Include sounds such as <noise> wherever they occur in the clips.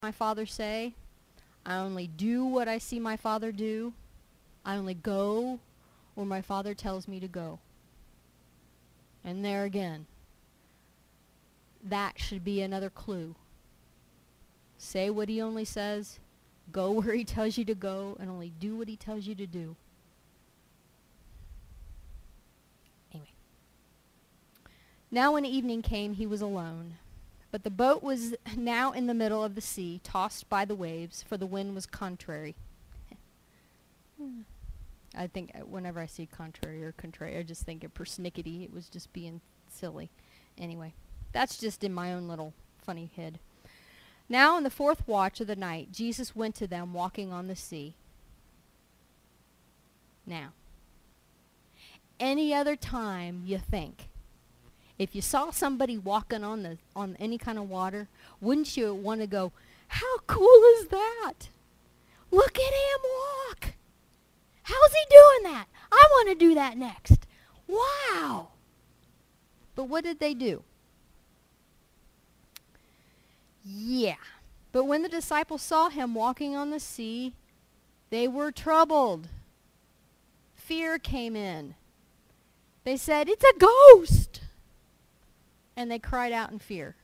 my Father say. I only do what I see my Father do. I only go where my Father tells me to go. And there again, that should be another clue. Say what he only says, go <laughs> where he tells you to go, and only do what he tells you to do. Anyway. Now when evening came, he was alone. But the boat was now in the middle of the sea, tossed by the waves, for the wind was contrary. I think uh, whenever I see contrary or contrary, I just think of persnickety. It was just being silly. Anyway, that's just in my own little funny head. Now in the fourth watch of the night, Jesus went to them walking on the sea. Now, any other time you think if you saw somebody walking on the on any kind of water, wouldn't you want to go, "How cool is that? Look at him walk. How's he doing that? I want to do that next." Wow. But what did they do? Yeah. But when the disciples saw him walking on the sea, they were troubled. Fear came in. They said, It's a ghost and they cried out in fear.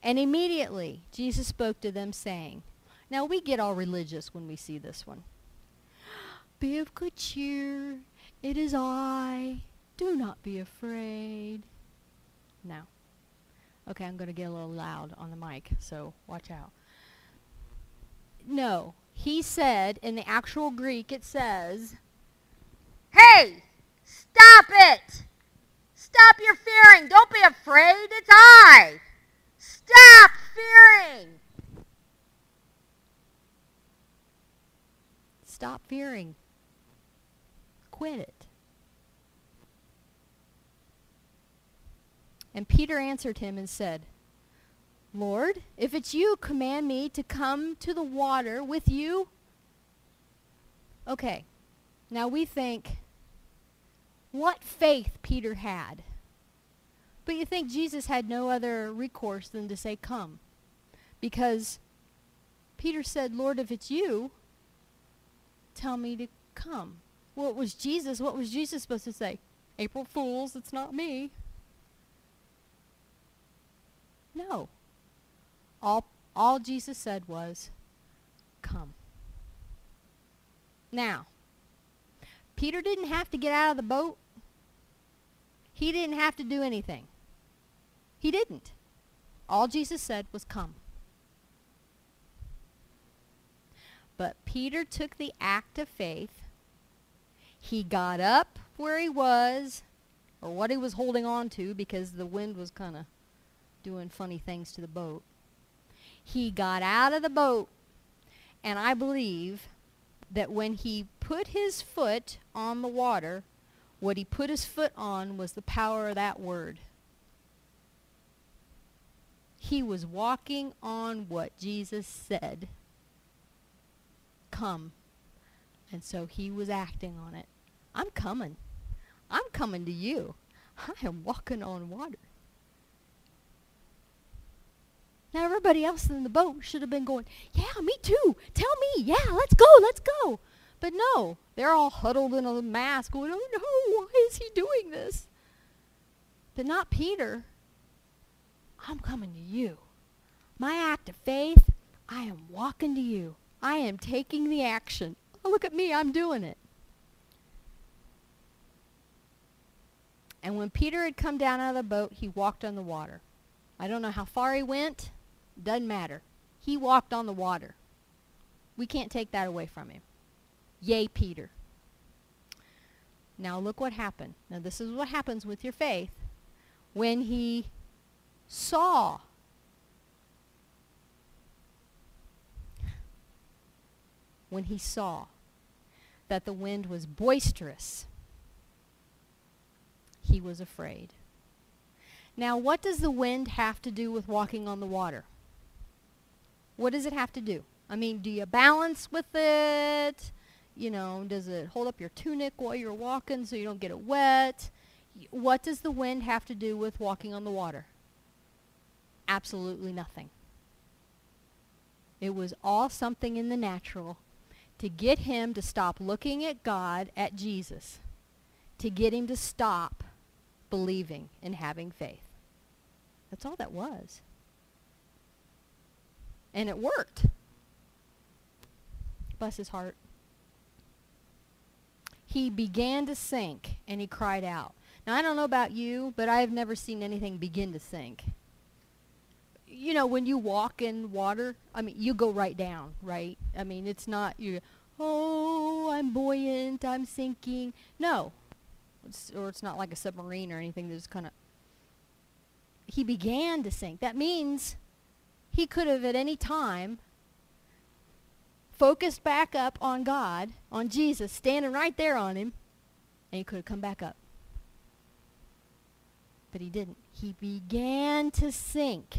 And immediately Jesus spoke to them, saying, Now we get all religious when we see this one. <gasps> Be of good cheer. It is I. Do not be afraid. Now. Okay, I'm going to get a little loud on the mic, so watch out. No. He said, in the actual Greek, it says, Hey, Stop it! Stop your fearing. Don't be afraid. It's I. Stop fearing. Stop fearing. Quit it. And Peter answered him and said, Lord, if it's you, command me to come to the water with you. Okay. Now we think, what faith Peter had. But you think Jesus had no other recourse than to say, Come. Because Peter said, Lord, if it's you, tell me to come. Well, it was Jesus. What was Jesus supposed to say? April Fools, it's not me. No. All, all Jesus said was, Come. Now, Peter didn't have to get out of the boat. He didn't have to do anything. He didn't. All Jesus said was come. But Peter took the act of faith. He got up where he was, or what he was holding on to because the wind was kind of doing funny things to the boat. He got out of the boat, and I believe that when he put his foot on the water, what he put his foot on was the power of that word. He was walking on what Jesus said. Come. And so he was acting on it. I'm coming. I'm coming to you. I am walking on water. Now everybody else in the boat should have been going, yeah, me too. Tell me. Yeah, let's go. Let's go. But no, they're all huddled in a mass going, oh no, why is he doing this? But not Peter. I'm coming to you. My act of faith, I am walking to you. I am taking the action. Oh, look at me, I'm doing it. And when Peter had come down out of the boat, he walked on the water. I don't know how far he went. Doesn't matter. He walked on the water. We can't take that away from him. Yay, Peter. Now look what happened. Now this is what happens with your faith. When he saw when he saw that the wind was boisterous, he was afraid. Now, what does the wind have to do with walking on the water? What does it have to do? I mean, do you balance with it? You know, does it hold up your tunic while you're walking so you don't get it wet? What does the wind have to do with walking on the water? absolutely nothing. It was all something in the natural to get him to stop looking at God, at Jesus, to get him to stop believing and having faith. That's all that was. And it worked. Bless his heart. He began to sink and he cried out. Now, I don't know about you, but I have never seen anything begin to sink. You know, when you walk in water, I mean, you go right down, right? I mean, it's not you, oh, I'm buoyant, I'm sinking. No. It's, or it's not like a submarine or anything that's kind of. He began to sink. That means he could have at any time focused back up on God, on Jesus, standing right there on him, and he could have come back up. But he didn't. He began to sink.